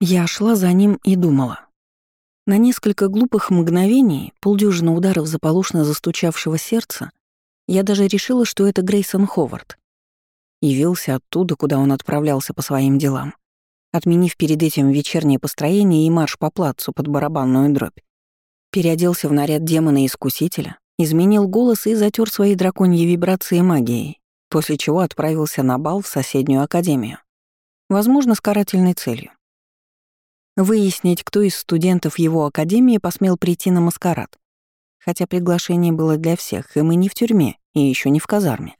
Я шла за ним и думала. На несколько глупых мгновений, полдюжины ударов заполошно застучавшего сердца, я даже решила, что это Грейсон Ховард. Явился оттуда, куда он отправлялся по своим делам, отменив перед этим вечернее построение и марш по плацу под барабанную дробь. Переоделся в наряд демона-искусителя, изменил голос и затер свои драконьи вибрации магией, после чего отправился на бал в соседнюю академию. Возможно, с карательной целью выяснить, кто из студентов его академии посмел прийти на маскарад. Хотя приглашение было для всех, и мы не в тюрьме, и еще не в казарме,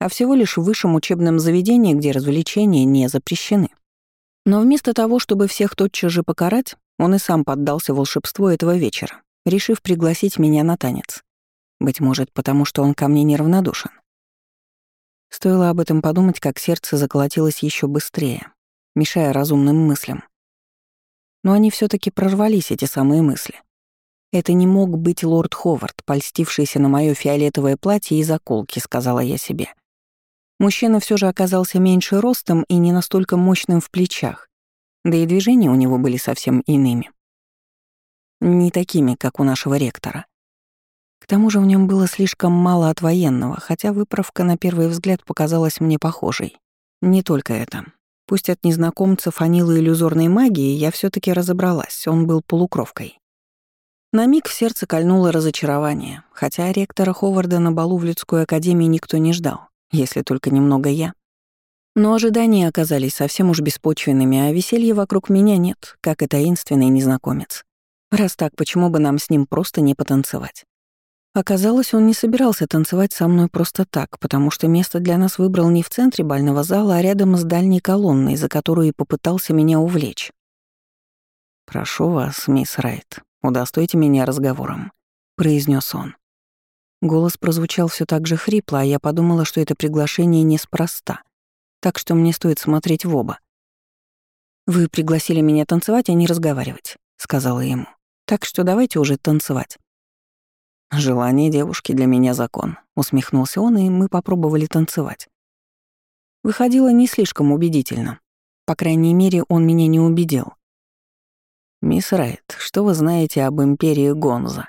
а всего лишь в высшем учебном заведении, где развлечения не запрещены. Но вместо того, чтобы всех тотчас же покарать, он и сам поддался волшебству этого вечера, решив пригласить меня на танец. Быть может, потому что он ко мне неравнодушен. Стоило об этом подумать, как сердце заколотилось еще быстрее, мешая разумным мыслям. Но они все таки прорвались, эти самые мысли. Это не мог быть лорд Ховард, польстившийся на мое фиолетовое платье и заколки, сказала я себе. Мужчина все же оказался меньше ростом и не настолько мощным в плечах, да и движения у него были совсем иными. Не такими, как у нашего ректора. К тому же в нем было слишком мало от военного, хотя выправка на первый взгляд показалась мне похожей. Не только это. Пусть от незнакомца фанилы иллюзорной магии, я все таки разобралась, он был полукровкой. На миг в сердце кольнуло разочарование, хотя ректора Ховарда на балу в людской академии никто не ждал, если только немного я. Но ожидания оказались совсем уж беспочвенными, а веселья вокруг меня нет, как и таинственный незнакомец. Раз так, почему бы нам с ним просто не потанцевать? Оказалось, он не собирался танцевать со мной просто так, потому что место для нас выбрал не в центре бального зала, а рядом с дальней колонной, за которую и попытался меня увлечь. «Прошу вас, мисс Райт, удостойте меня разговором», — произнес он. Голос прозвучал все так же хрипло, а я подумала, что это приглашение неспроста, так что мне стоит смотреть в оба. «Вы пригласили меня танцевать, а не разговаривать», — сказала ему. «Так что давайте уже танцевать». «Желание девушки для меня закон», — усмехнулся он, и мы попробовали танцевать. Выходило не слишком убедительно. По крайней мере, он меня не убедил. «Мисс Райт, что вы знаете об Империи Гонза?»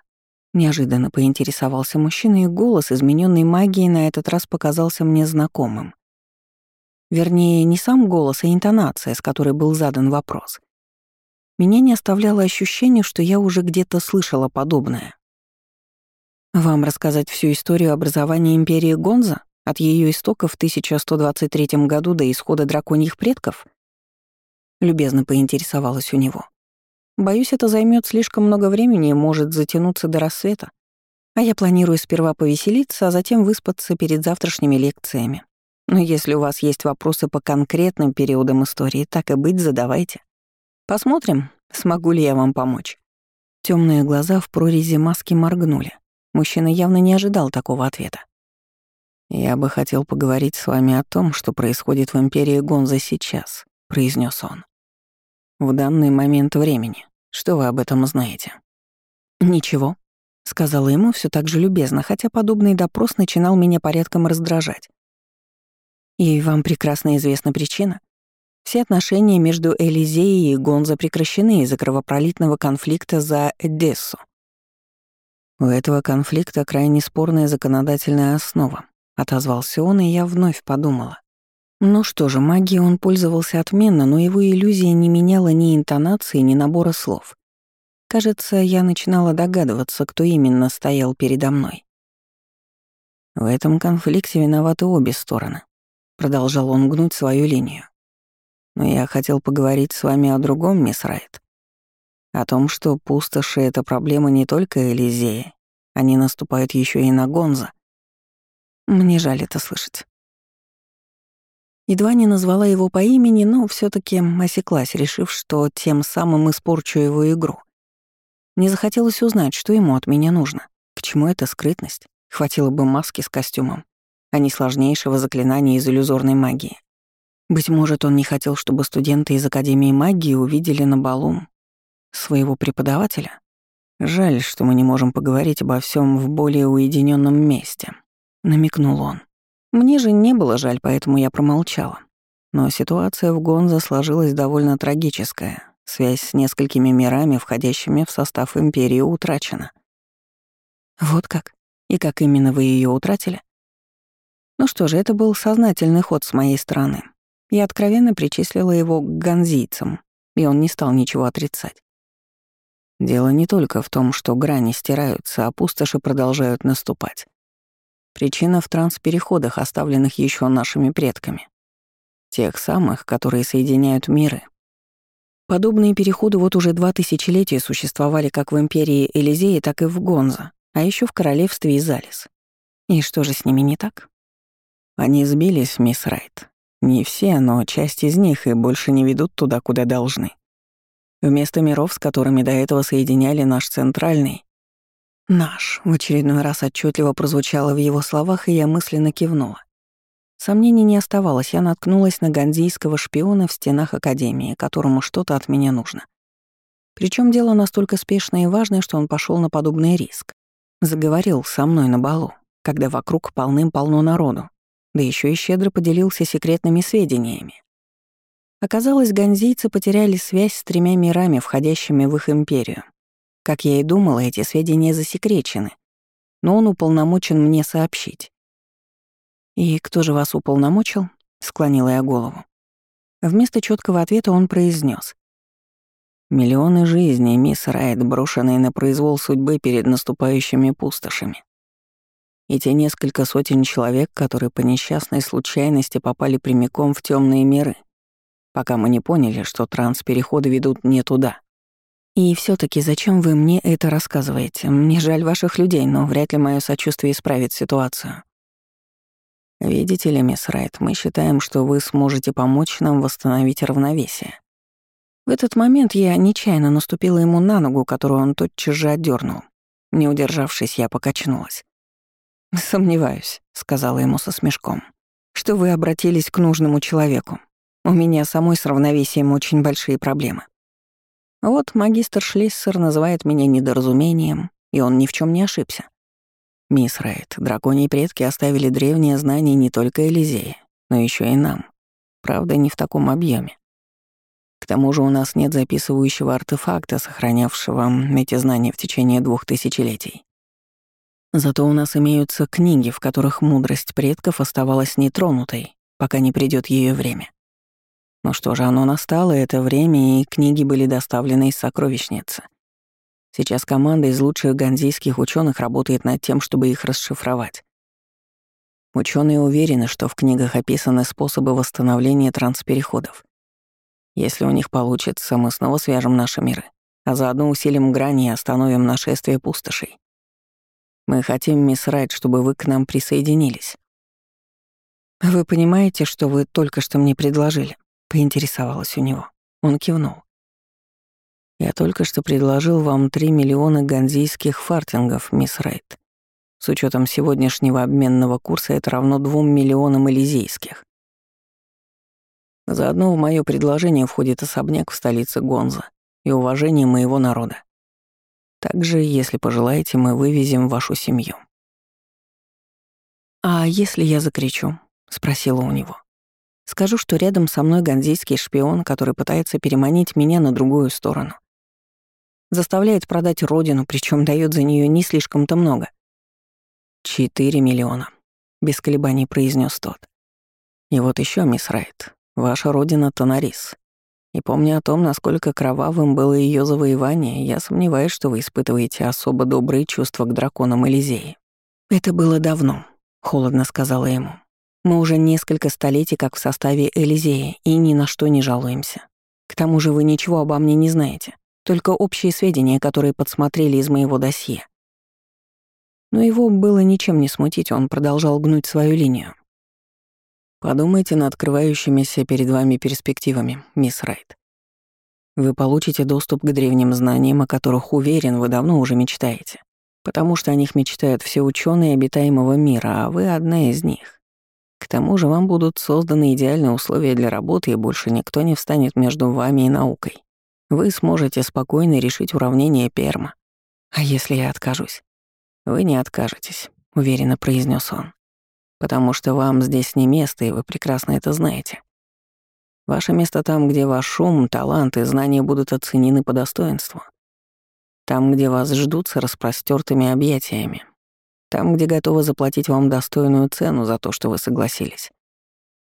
Неожиданно поинтересовался мужчина, и голос, измененный магией, на этот раз показался мне знакомым. Вернее, не сам голос, а интонация, с которой был задан вопрос. Меня не оставляло ощущение, что я уже где-то слышала подобное. Вам рассказать всю историю образования империи Гонза от ее истоков в 1123 году до исхода драконьих предков? Любезно поинтересовалась у него. Боюсь, это займет слишком много времени и может затянуться до рассвета. А я планирую сперва повеселиться, а затем выспаться перед завтрашними лекциями. Но если у вас есть вопросы по конкретным периодам истории, так и быть, задавайте. Посмотрим, смогу ли я вам помочь. Темные глаза в прорези маски моргнули. Мужчина явно не ожидал такого ответа. «Я бы хотел поговорить с вами о том, что происходит в Империи Гонза сейчас», — произнес он. «В данный момент времени. Что вы об этом знаете?» «Ничего», — сказала ему все так же любезно, хотя подобный допрос начинал меня порядком раздражать. «И вам прекрасно известна причина. Все отношения между Элизеей и Гонза прекращены из-за кровопролитного конфликта за Эдессу. «У этого конфликта крайне спорная законодательная основа», — отозвался он, и я вновь подумала. Ну что же, магией он пользовался отменно, но его иллюзия не меняла ни интонации, ни набора слов. Кажется, я начинала догадываться, кто именно стоял передо мной. «В этом конфликте виноваты обе стороны», — продолжал он гнуть свою линию. «Но я хотел поговорить с вами о другом, мисс Райт. О том, что пустоши — это проблема не только Элизея, они наступают еще и на Гонза. Мне жаль это слышать. Едва не назвала его по имени, но все таки осеклась, решив, что тем самым испорчу его игру. Мне захотелось узнать, что ему от меня нужно. К чему эта скрытность? Хватило бы маски с костюмом, а не сложнейшего заклинания из иллюзорной магии. Быть может, он не хотел, чтобы студенты из Академии магии увидели на балу своего преподавателя? Жаль, что мы не можем поговорить обо всем в более уединенном месте, намекнул он. Мне же не было жаль, поэтому я промолчала. Но ситуация в Гонза сложилась довольно трагическая, связь с несколькими мирами, входящими в состав Империи, утрачена. Вот как? И как именно вы ее утратили? Ну что же, это был сознательный ход с моей стороны. Я откровенно причислила его к ганзийцам, и он не стал ничего отрицать. Дело не только в том, что грани стираются, а пустоши продолжают наступать. Причина в транспереходах, оставленных еще нашими предками. Тех самых, которые соединяют миры. Подобные переходы вот уже два тысячелетия существовали как в империи Элизеи, так и в Гонза, а еще в королевстве Изалис. И что же с ними не так? Они сбились, мисс Райт. Не все, но часть из них и больше не ведут туда, куда должны. Вместо миров, с которыми до этого соединяли наш центральный, «Наш» в очередной раз отчетливо прозвучало в его словах, и я мысленно кивнула. Сомнений не оставалось, я наткнулась на гандийского шпиона в стенах Академии, которому что-то от меня нужно. Причем дело настолько спешное и важное, что он пошел на подобный риск. Заговорил со мной на балу, когда вокруг полным-полно народу, да еще и щедро поделился секретными сведениями. Оказалось, ганзийцы потеряли связь с тремя мирами, входящими в их империю. Как я и думала, эти сведения засекречены, но он уполномочен мне сообщить. «И кто же вас уполномочил?» — склонила я голову. Вместо четкого ответа он произнес: «Миллионы жизней, мисс Райт, брошенные на произвол судьбы перед наступающими пустошами. И те несколько сотен человек, которые по несчастной случайности попали прямиком в темные миры, пока мы не поняли, что транспереходы ведут не туда. И все таки зачем вы мне это рассказываете? Мне жаль ваших людей, но вряд ли мое сочувствие исправит ситуацию. Видите ли, мисс Райт, мы считаем, что вы сможете помочь нам восстановить равновесие. В этот момент я нечаянно наступила ему на ногу, которую он тотчас же отдернул. Не удержавшись, я покачнулась. «Сомневаюсь», — сказала ему со смешком, «что вы обратились к нужному человеку. У меня самой с равновесием очень большие проблемы. Вот магистр Шлиссер называет меня недоразумением, и он ни в чем не ошибся. Мисс Райт, драконьи предки оставили древние знания не только Элизее, но еще и нам. Правда, не в таком объеме. К тому же у нас нет записывающего артефакта, сохранявшего эти знания в течение двух тысячелетий. Зато у нас имеются книги, в которых мудрость предков оставалась нетронутой, пока не придет ее время. Ну что же, оно настало, это время, и книги были доставлены из сокровищницы. Сейчас команда из лучших ганзийских ученых работает над тем, чтобы их расшифровать. Ученые уверены, что в книгах описаны способы восстановления транспереходов. Если у них получится, мы снова свяжем наши миры, а заодно усилим грани и остановим нашествие пустошей. Мы хотим, мисс Райт, чтобы вы к нам присоединились. Вы понимаете, что вы только что мне предложили? Поинтересовалась у него. Он кивнул. Я только что предложил вам 3 миллиона ганзийских фартингов, мисс Райт. С учетом сегодняшнего обменного курса это равно 2 миллионам элизейских. Заодно в мое предложение входит особняк в столице Гонза и уважение моего народа. Также, если пожелаете, мы вывезем вашу семью. «А если я закричу?» — спросила у него. Скажу, что рядом со мной ганзийский шпион, который пытается переманить меня на другую сторону. Заставляет продать родину, причем дает за нее не слишком-то много. «Четыре миллиона», — без колебаний произнес тот. «И вот еще, мисс Райт, ваша родина — Тонарис. И помня о том, насколько кровавым было ее завоевание, я сомневаюсь, что вы испытываете особо добрые чувства к драконам Элизеи». «Это было давно», — холодно сказала ему. Мы уже несколько столетий как в составе Элизея и ни на что не жалуемся. К тому же вы ничего обо мне не знаете, только общие сведения, которые подсмотрели из моего досье. Но его было ничем не смутить, он продолжал гнуть свою линию. Подумайте над открывающимися перед вами перспективами, мисс Райт. Вы получите доступ к древним знаниям, о которых, уверен, вы давно уже мечтаете, потому что о них мечтают все ученые обитаемого мира, а вы одна из них. К тому же вам будут созданы идеальные условия для работы, и больше никто не встанет между вами и наукой. Вы сможете спокойно решить уравнение Перма. А если я откажусь? Вы не откажетесь, уверенно произнес он. Потому что вам здесь не место, и вы прекрасно это знаете. Ваше место там, где ваш ум, талант и знания будут оценены по достоинству. Там, где вас ждут с распростертыми объятиями. Там, где готовы заплатить вам достойную цену за то, что вы согласились.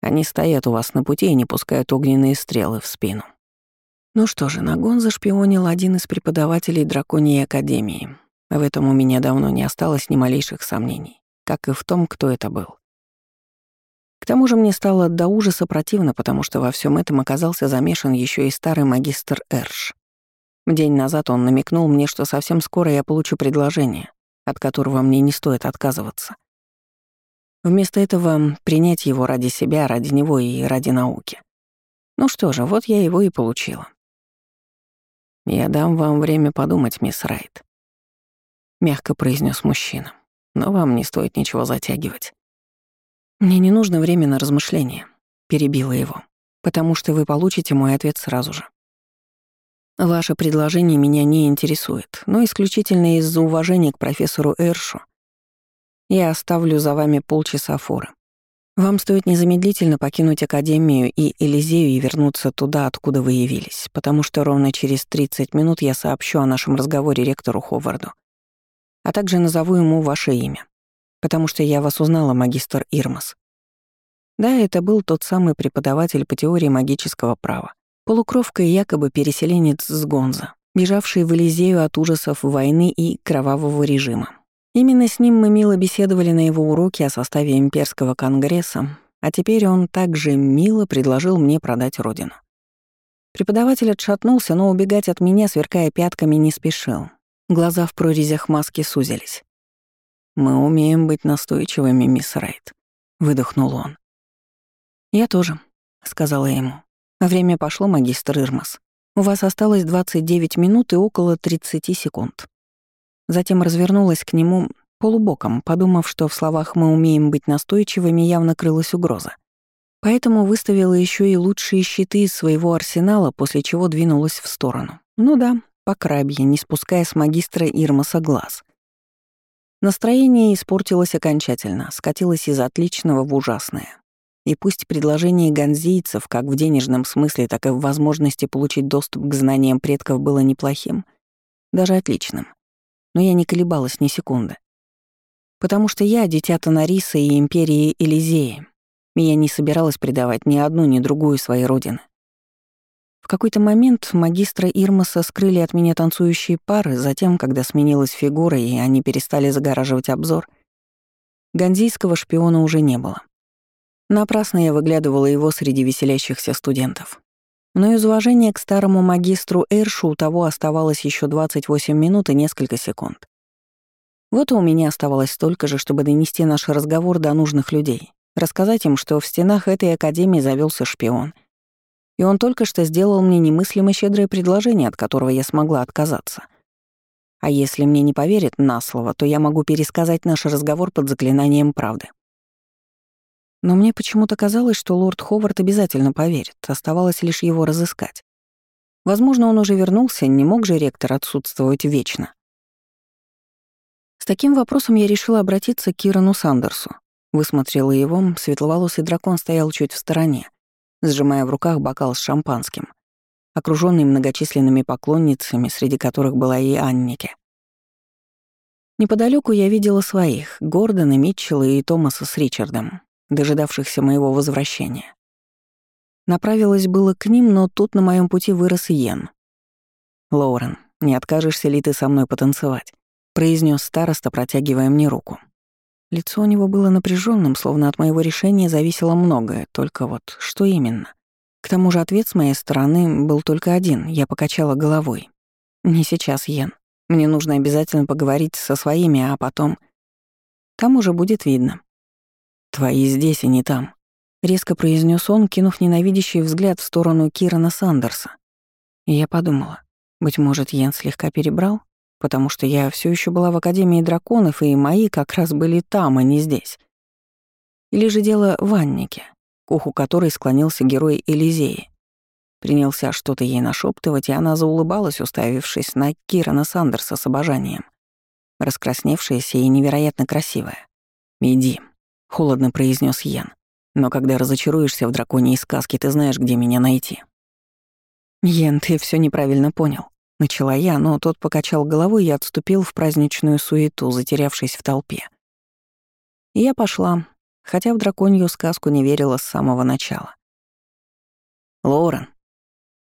Они стоят у вас на пути и не пускают огненные стрелы в спину. Ну что же, на гон зашпионил один из преподавателей Драконьей Академии. В этом у меня давно не осталось ни малейших сомнений, как и в том, кто это был. К тому же мне стало до ужаса противно, потому что во всем этом оказался замешан еще и старый магистр Эрш. День назад он намекнул мне, что совсем скоро я получу предложение, от которого мне не стоит отказываться. Вместо этого принять его ради себя, ради него и ради науки. Ну что же, вот я его и получила. «Я дам вам время подумать, мисс Райт», — мягко произнес мужчина. «Но вам не стоит ничего затягивать. «Мне не нужно время на размышления», — перебила его, «потому что вы получите мой ответ сразу же. Ваше предложение меня не интересует, но исключительно из-за уважения к профессору Эршу я оставлю за вами полчаса форы. Вам стоит незамедлительно покинуть Академию и Элизею и вернуться туда, откуда вы явились, потому что ровно через 30 минут я сообщу о нашем разговоре ректору Ховарду, а также назову ему ваше имя потому что я вас узнала, магистр Ирмас. Да, это был тот самый преподаватель по теории магического права. Полукровка и якобы переселенец с Гонза, бежавший в Элизею от ужасов войны и кровавого режима. Именно с ним мы мило беседовали на его уроке о составе имперского конгресса, а теперь он также мило предложил мне продать родину. Преподаватель отшатнулся, но убегать от меня, сверкая пятками, не спешил. Глаза в прорезях маски сузились. «Мы умеем быть настойчивыми, мисс Райт», — выдохнул он. «Я тоже», — сказала ему. «Время пошло, магистр Ирмас. У вас осталось 29 минут и около 30 секунд». Затем развернулась к нему полубоком, подумав, что в словах «мы умеем быть настойчивыми» явно крылась угроза. Поэтому выставила еще и лучшие щиты из своего арсенала, после чего двинулась в сторону. Ну да, по крабье, не спуская с магистра Ирмаса глаз. Настроение испортилось окончательно, скатилось из отличного в ужасное. И пусть предложение ганзийцев как в денежном смысле, так и в возможности получить доступ к знаниям предков было неплохим, даже отличным, но я не колебалась ни секунды. Потому что я — дитя Тонариса и Империи Элизеи, и я не собиралась предавать ни одну, ни другую своей родины. В какой-то момент магистра Ирмаса скрыли от меня танцующие пары, затем, когда сменилась фигура и они перестали загораживать обзор, ганзийского шпиона уже не было. Напрасно я выглядывала его среди веселящихся студентов. Но из уважения к старому магистру Эршу у того оставалось еще 28 минут и несколько секунд. Вот и у меня оставалось столько же, чтобы донести наш разговор до нужных людей, рассказать им, что в стенах этой академии завелся шпион — и он только что сделал мне немыслимо щедрое предложение, от которого я смогла отказаться. А если мне не поверят на слово, то я могу пересказать наш разговор под заклинанием правды. Но мне почему-то казалось, что лорд Ховард обязательно поверит, оставалось лишь его разыскать. Возможно, он уже вернулся, не мог же ректор отсутствовать вечно. С таким вопросом я решила обратиться к Кирану Сандерсу. Высмотрела его, светловолосый дракон стоял чуть в стороне, сжимая в руках бокал с шампанским, окруженный многочисленными поклонницами, среди которых была и Анники. Неподалеку я видела своих, Гордона, Митчелла и Томаса с Ричардом, дожидавшихся моего возвращения. Направилась было к ним, но тут на моем пути вырос Йен. «Лоурен, не откажешься ли ты со мной потанцевать?» — произнес староста, протягивая мне руку. Лицо у него было напряженным, словно от моего решения зависело многое, только вот что именно. К тому же ответ с моей стороны был только один, я покачала головой. «Не сейчас, Йен. Мне нужно обязательно поговорить со своими, а потом... Там уже будет видно». «Твои здесь и не там», — резко произнес он, кинув ненавидящий взгляд в сторону Кирана Сандерса. И я подумала, быть может, Йен слегка перебрал? потому что я все еще была в Академии драконов, и мои как раз были там, а не здесь. Или же дело в Аннике, к уху которой склонился герой Элизеи. Принялся что-то ей нашептывать, и она заулыбалась, уставившись на Кирана Сандерса с обожанием. Раскрасневшаяся и невероятно красивая. «Иди», — холодно произнес Йен. Но когда разочаруешься в драконьей сказке, ты знаешь, где меня найти. Йен, ты все неправильно понял. Начала я, но тот покачал головой и отступил в праздничную суету, затерявшись в толпе. И я пошла, хотя в драконью сказку не верила с самого начала. Лорен.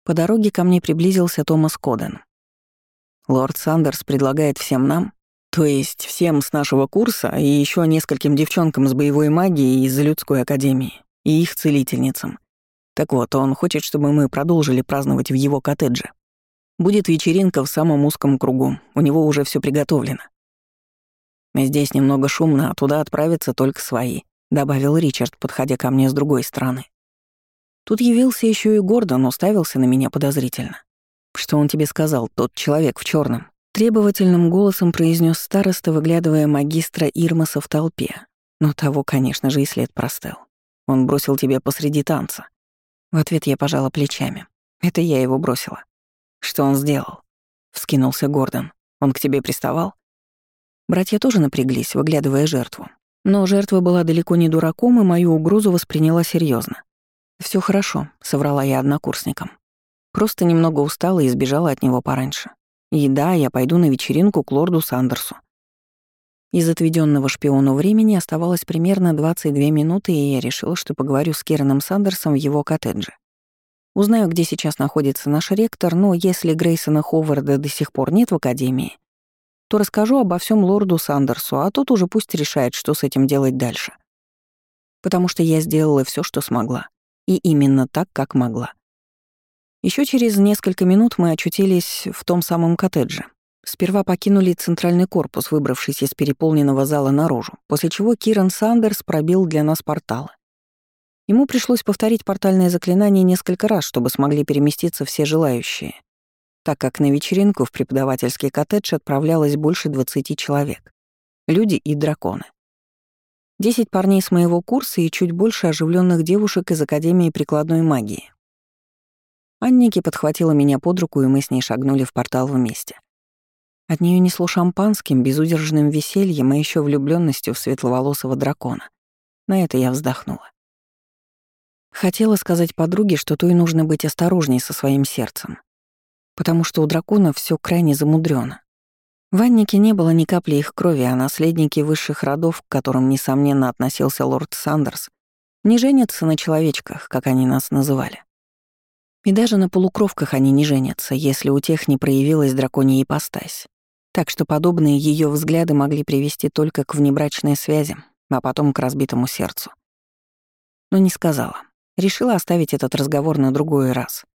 По дороге ко мне приблизился Томас Коден. Лорд Сандерс предлагает всем нам, то есть всем с нашего курса и еще нескольким девчонкам с боевой магией из людской академии и их целительницам. Так вот, он хочет, чтобы мы продолжили праздновать в его коттедже. Будет вечеринка в самом узком кругу, у него уже все приготовлено. Здесь немного шумно, а туда отправятся только свои, добавил Ричард, подходя ко мне с другой стороны. Тут явился еще и Гордон, уставился на меня подозрительно. «Что он тебе сказал, тот человек в черном? Требовательным голосом произнес староста, выглядывая магистра Ирмаса в толпе. Но того, конечно же, и след простыл. Он бросил тебя посреди танца. В ответ я пожала плечами. Это я его бросила. Что он сделал? Вскинулся Гордон. Он к тебе приставал? Братья тоже напряглись, выглядывая жертву. Но жертва была далеко не дураком, и мою угрозу восприняла серьезно. Все хорошо», — соврала я однокурсникам. Просто немного устала и сбежала от него пораньше. И да, я пойду на вечеринку к лорду Сандерсу. Из отведенного шпиону времени оставалось примерно 22 минуты, и я решила, что поговорю с Кераном Сандерсом в его коттедже. Узнаю, где сейчас находится наш ректор, но если Грейсона Ховарда до сих пор нет в академии, то расскажу обо всем лорду Сандерсу, а тот уже пусть решает, что с этим делать дальше. Потому что я сделала все, что смогла. И именно так, как могла. Еще через несколько минут мы очутились в том самом коттедже. Сперва покинули центральный корпус, выбравшись из переполненного зала наружу, после чего Киран Сандерс пробил для нас порталы. Ему пришлось повторить портальное заклинание несколько раз, чтобы смогли переместиться все желающие, так как на вечеринку в преподавательский коттедж отправлялось больше 20 человек. Люди и драконы. Десять парней с моего курса и чуть больше оживленных девушек из Академии прикладной магии. Анники подхватила меня под руку, и мы с ней шагнули в портал вместе. От нее несло шампанским, безудержным весельем и еще влюбленностью в светловолосого дракона. На это я вздохнула. Хотела сказать подруге, что той нужно быть осторожней со своим сердцем, потому что у дракона все крайне замудрено. В Аннике не было ни капли их крови, а наследники высших родов, к которым, несомненно, относился лорд Сандерс, не женятся на человечках, как они нас называли. И даже на полукровках они не женятся, если у тех не проявилась драконья ипостась. Так что подобные ее взгляды могли привести только к внебрачной связи, а потом к разбитому сердцу. Но не сказала. Решила оставить этот разговор на другой раз.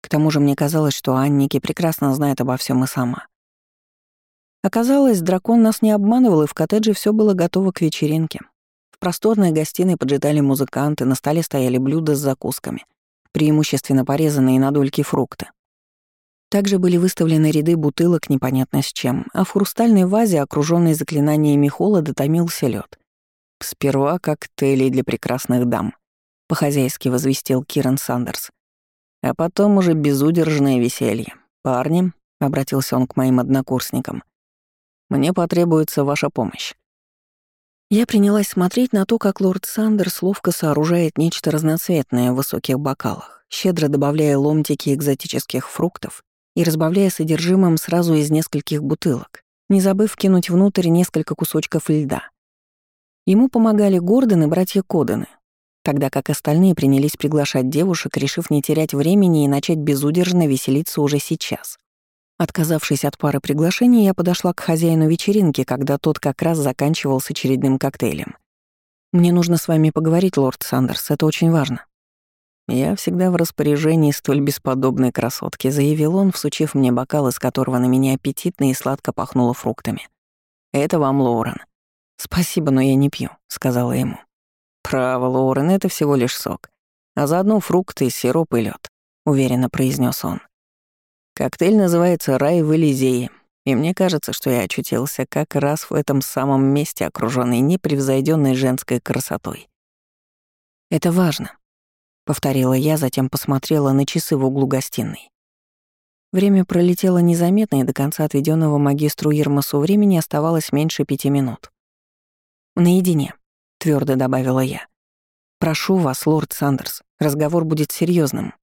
К тому же мне казалось, что Анники прекрасно знает обо всем и сама. Оказалось, дракон нас не обманывал, и в коттедже все было готово к вечеринке. В просторной гостиной поджидали музыканты, на столе стояли блюда с закусками, преимущественно порезанные на дольки фрукты. Также были выставлены ряды бутылок непонятно с чем, а в хрустальной вазе, окруженной заклинаниями холода, томился лед. «Сперва коктейли для прекрасных дам», — по-хозяйски возвестил Киран Сандерс. «А потом уже безудержное веселье. Парни», — обратился он к моим однокурсникам, — мне потребуется ваша помощь». Я принялась смотреть на то, как лорд Сандерс ловко сооружает нечто разноцветное в высоких бокалах, щедро добавляя ломтики экзотических фруктов и разбавляя содержимым сразу из нескольких бутылок, не забыв кинуть внутрь несколько кусочков льда. Ему помогали Гордон и братья Кодены, тогда как остальные принялись приглашать девушек, решив не терять времени и начать безудержно веселиться уже сейчас. Отказавшись от пары приглашений, я подошла к хозяину вечеринки, когда тот как раз заканчивал с очередным коктейлем. «Мне нужно с вами поговорить, лорд Сандерс, это очень важно». «Я всегда в распоряжении столь бесподобной красотки», — заявил он, всучив мне бокал, из которого на меня аппетитно и сладко пахнуло фруктами. «Это вам, Лоурен». «Спасибо, но я не пью», — сказала ему. «Право, Лоурен, это всего лишь сок. А заодно фрукты, сироп и лед, уверенно произнес он. Коктейль называется «Рай в Элизее», и мне кажется, что я очутился как раз в этом самом месте, окружённый непревзойденной женской красотой. «Это важно», — повторила я, затем посмотрела на часы в углу гостиной. Время пролетело незаметно, и до конца отведенного магистру Ермасу времени оставалось меньше пяти минут. «Наедине», — твердо добавила я. Прошу вас, лорд Сандерс, разговор будет серьезным.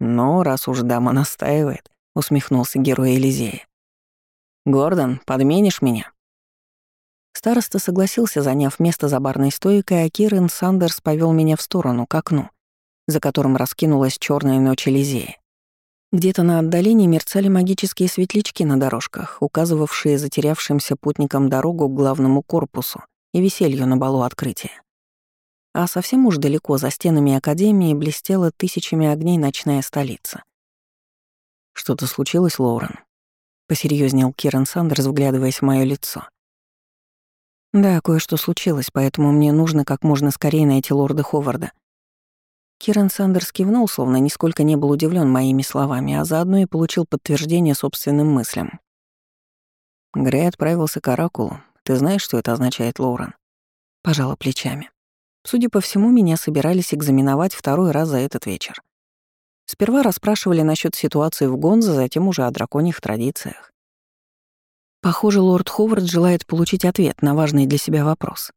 Но раз уж дама настаивает, усмехнулся герой Элизея. Гордон, подменишь меня? Староста согласился, заняв место за барной стойкой, а Кирен Сандерс повел меня в сторону, к окну, за которым раскинулась черная ночь Элизея. Где-то на отдалении мерцали магические светлячки на дорожках, указывавшие затерявшимся путникам дорогу к главному корпусу и веселью на балу открытия. А совсем уж далеко за стенами Академии блестела тысячами огней ночная столица. «Что-то случилось, Лоурен?» — посерьезнел Киран Сандерс, вглядываясь в мое лицо. «Да, кое-что случилось, поэтому мне нужно как можно скорее найти лорда Ховарда», Киран Сандерс кивнул, словно нисколько не был удивлен моими словами, а заодно и получил подтверждение собственным мыслям. Грей отправился к Оракулу. Ты знаешь, что это означает, Лоурен? Пожала плечами. Судя по всему, меня собирались экзаменовать второй раз за этот вечер. Сперва расспрашивали насчет ситуации в Гонзо, затем уже о драконьих традициях. Похоже, лорд Ховард желает получить ответ на важный для себя вопрос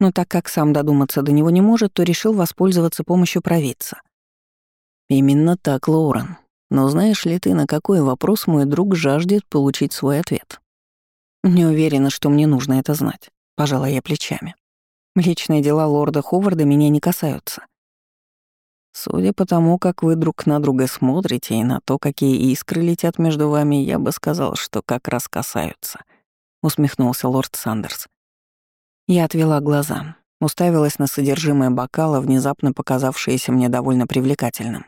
но так как сам додуматься до него не может, то решил воспользоваться помощью провидца. Именно так, Лоурен. Но знаешь ли ты, на какой вопрос мой друг жаждет получить свой ответ? Не уверена, что мне нужно это знать, пожала я плечами. Личные дела лорда Ховарда меня не касаются. Судя по тому, как вы друг на друга смотрите и на то, какие искры летят между вами, я бы сказал, что как раз касаются, усмехнулся лорд Сандерс. Я отвела глаза, уставилась на содержимое бокала, внезапно показавшееся мне довольно привлекательным.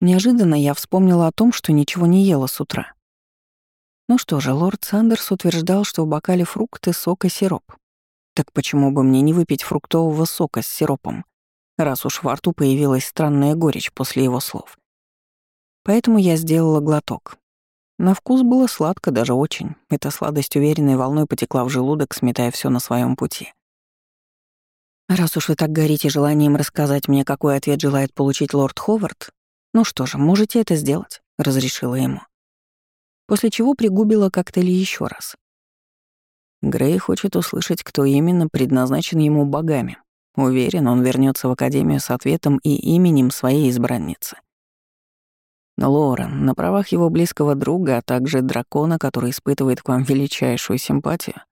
Неожиданно я вспомнила о том, что ничего не ела с утра. Ну что же, лорд Сандерс утверждал, что в бокале фрукты, сок и сироп. Так почему бы мне не выпить фруктового сока с сиропом, раз уж во рту появилась странная горечь после его слов? Поэтому я сделала глоток, на вкус было сладко, даже очень. Эта сладость уверенной волной потекла в желудок, сметая все на своем пути. «Раз уж вы так горите желанием рассказать мне, какой ответ желает получить лорд Ховард, ну что же, можете это сделать», — разрешила ему. После чего пригубила коктейль еще раз. Грей хочет услышать, кто именно предназначен ему богами. Уверен, он вернется в Академию с ответом и именем своей избранницы. Лорен, на правах его близкого друга, а также дракона, который испытывает к вам величайшую симпатию,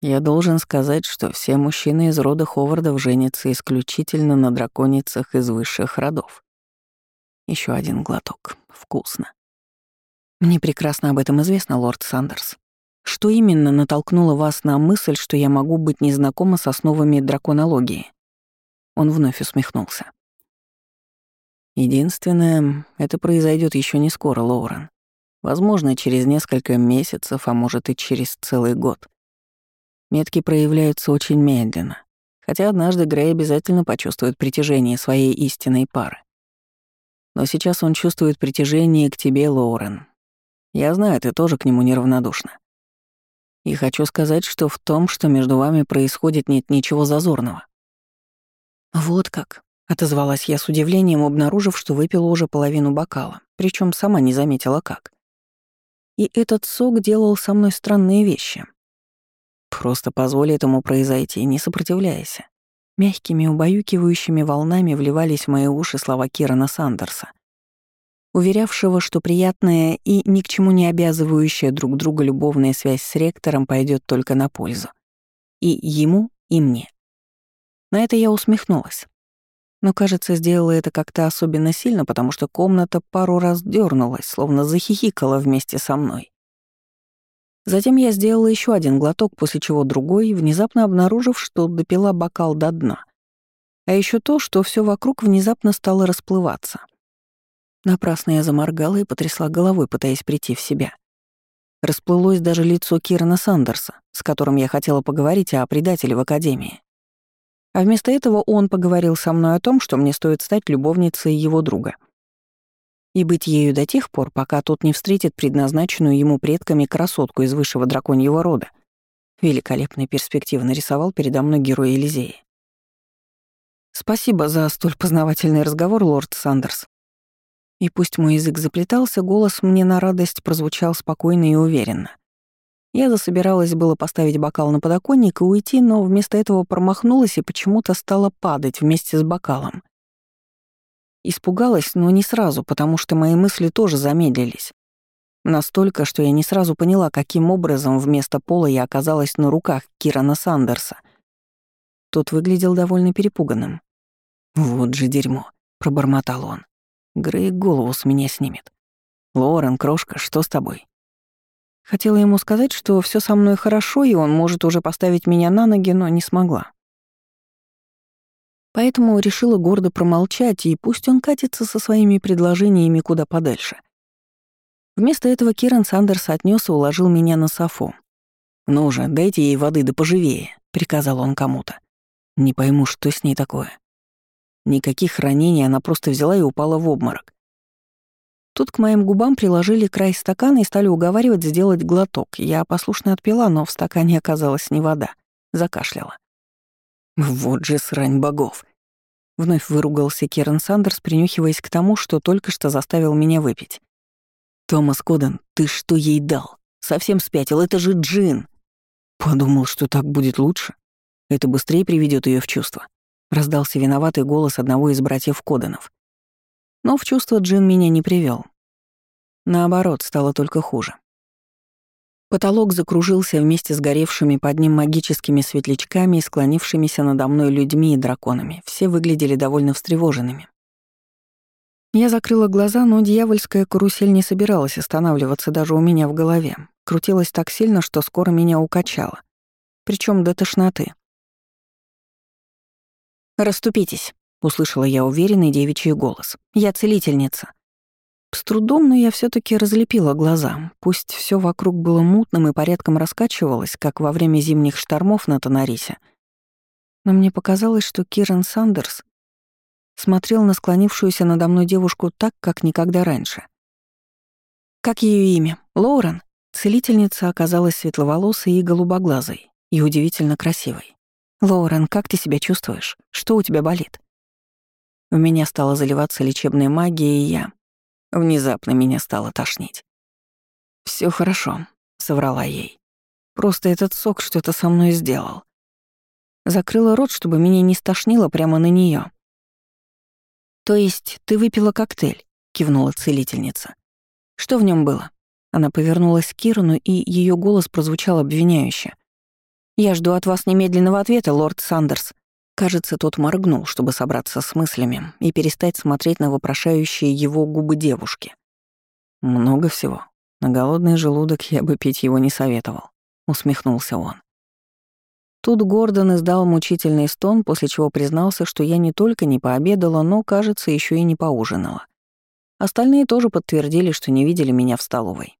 я должен сказать, что все мужчины из рода Ховардов женятся исключительно на драконицах из высших родов. Еще один глоток. Вкусно. Мне прекрасно об этом известно, лорд Сандерс. Что именно натолкнуло вас на мысль, что я могу быть незнакома с основами драконологии? Он вновь усмехнулся. Единственное, это произойдет еще не скоро, Лоурен. Возможно, через несколько месяцев, а может и через целый год. Метки проявляются очень медленно, хотя однажды Грей обязательно почувствует притяжение своей истинной пары. Но сейчас он чувствует притяжение к тебе, Лоурен. Я знаю, ты тоже к нему неравнодушна. И хочу сказать, что в том, что между вами происходит, нет ничего зазорного. Вот как. Отозвалась я с удивлением, обнаружив, что выпила уже половину бокала, причем сама не заметила как. И этот сок делал со мной странные вещи. Просто позволь этому произойти, не сопротивляйся. Мягкими, убаюкивающими волнами вливались в мои уши слова Кирана Сандерса, уверявшего, что приятная и ни к чему не обязывающая друг друга любовная связь с ректором пойдет только на пользу. И ему, и мне. На это я усмехнулась но, кажется, сделала это как-то особенно сильно, потому что комната пару раз дернулась, словно захихикала вместе со мной. Затем я сделала еще один глоток, после чего другой, внезапно обнаружив, что допила бокал до дна. А еще то, что все вокруг внезапно стало расплываться. Напрасно я заморгала и потрясла головой, пытаясь прийти в себя. Расплылось даже лицо Кирана Сандерса, с которым я хотела поговорить о предателе в Академии. А вместо этого он поговорил со мной о том, что мне стоит стать любовницей его друга. И быть ею до тех пор, пока тот не встретит предназначенную ему предками красотку из высшего драконьего рода. Великолепные перспективы нарисовал передо мной герой Элизеи. «Спасибо за столь познавательный разговор, лорд Сандерс». И пусть мой язык заплетался, голос мне на радость прозвучал спокойно и уверенно. Я засобиралась было поставить бокал на подоконник и уйти, но вместо этого промахнулась и почему-то стала падать вместе с бокалом. Испугалась, но не сразу, потому что мои мысли тоже замедлились. Настолько, что я не сразу поняла, каким образом вместо пола я оказалась на руках Кирана Сандерса. Тот выглядел довольно перепуганным. «Вот же дерьмо», — пробормотал он. Грей голову с меня снимет. «Лорен, крошка, что с тобой?» Хотела ему сказать, что все со мной хорошо, и он может уже поставить меня на ноги, но не смогла. Поэтому решила гордо промолчать, и пусть он катится со своими предложениями куда подальше. Вместо этого Киран Сандерс отнес и уложил меня на софу. «Ну же, дайте ей воды да поживее», — приказал он кому-то. Не пойму, что с ней такое. Никаких ранений, она просто взяла и упала в обморок. Тут к моим губам приложили край стакана и стали уговаривать сделать глоток. Я послушно отпила, но в стакане оказалась не вода. Закашляла. «Вот же срань богов!» Вновь выругался Керен Сандерс, принюхиваясь к тому, что только что заставил меня выпить. «Томас Коден, ты что ей дал? Совсем спятил, это же джин!» Подумал, что так будет лучше. Это быстрее приведет ее в чувство. Раздался виноватый голос одного из братьев Коденов. Но в чувство Джин меня не привел. Наоборот, стало только хуже. Потолок закружился вместе с горевшими под ним магическими светлячками и склонившимися надо мной людьми и драконами. Все выглядели довольно встревоженными. Я закрыла глаза, но дьявольская карусель не собиралась останавливаться даже у меня в голове. Крутилась так сильно, что скоро меня укачало. Причем до тошноты. «Раступитесь», Услышала я уверенный девичий голос. «Я целительница». С трудом, но я все таки разлепила глаза. Пусть все вокруг было мутным и порядком раскачивалось, как во время зимних штормов на Тонарисе. Но мне показалось, что Киран Сандерс смотрел на склонившуюся надо мной девушку так, как никогда раньше. Как ее имя? Лоурен? Целительница оказалась светловолосой и голубоглазой, и удивительно красивой. «Лоурен, как ты себя чувствуешь? Что у тебя болит?» В меня стала заливаться лечебная магия, и я... Внезапно меня стало тошнить. Все хорошо», — соврала ей. «Просто этот сок что-то со мной сделал». Закрыла рот, чтобы меня не стошнило прямо на нее. «То есть ты выпила коктейль?» — кивнула целительница. «Что в нем было?» Она повернулась к Кирану, и ее голос прозвучал обвиняюще. «Я жду от вас немедленного ответа, лорд Сандерс. Кажется, тот моргнул, чтобы собраться с мыслями и перестать смотреть на вопрошающие его губы девушки. «Много всего. На голодный желудок я бы пить его не советовал», — усмехнулся он. Тут Гордон издал мучительный стон, после чего признался, что я не только не пообедала, но, кажется, еще и не поужинала. Остальные тоже подтвердили, что не видели меня в столовой.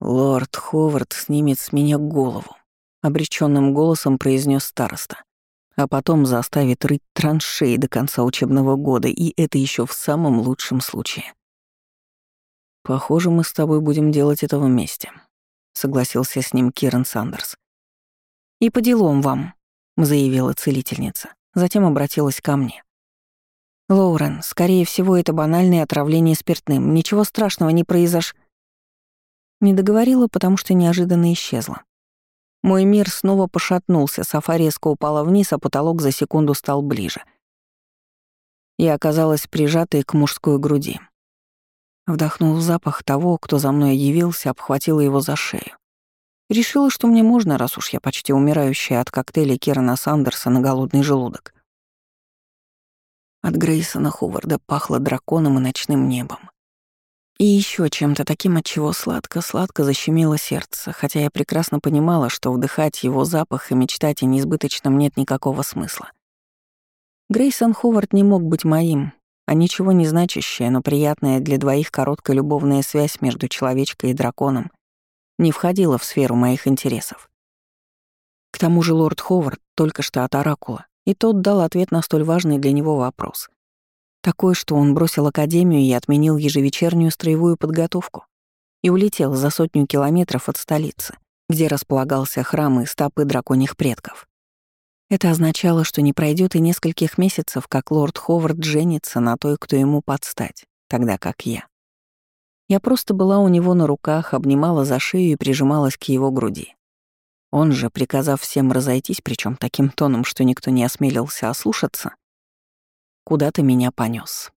«Лорд Ховард снимет с меня голову», обреченным голосом произнес староста. А потом заставит рыть траншеи до конца учебного года, и это еще в самом лучшем случае. Похоже, мы с тобой будем делать это вместе, согласился с ним Киран Сандерс. И по делам вам, заявила целительница, затем обратилась ко мне. Лоурен, скорее всего, это банальное отравление спиртным. Ничего страшного не произош... Не договорила, потому что неожиданно исчезла. Мой мир снова пошатнулся, софа резко упала вниз, а потолок за секунду стал ближе. Я оказалась прижатой к мужской груди. Вдохнул запах того, кто за мной явился, обхватила его за шею. Решила, что мне можно, раз уж я почти умирающая от коктейля Кирана Сандерса на голодный желудок. От Грейсона Ховарда пахло драконом и ночным небом. И еще чем-то таким, от чего сладко-сладко защемило сердце, хотя я прекрасно понимала, что вдыхать его запах и мечтать о неизбыточном нет никакого смысла. Грейсон Ховард не мог быть моим, а ничего не значащая, но приятная для двоих короткая любовная связь между человечкой и драконом не входила в сферу моих интересов. К тому же лорд Ховард только что от Оракула, и тот дал ответ на столь важный для него вопрос. Такой, что он бросил академию и отменил ежевечернюю строевую подготовку и улетел за сотню километров от столицы, где располагался храм и стопы драконьих предков. Это означало, что не пройдет и нескольких месяцев, как лорд Ховард женится на той, кто ему подстать, тогда как я. Я просто была у него на руках, обнимала за шею и прижималась к его груди. Он же, приказав всем разойтись, причем таким тоном, что никто не осмелился ослушаться, куда-то меня понес.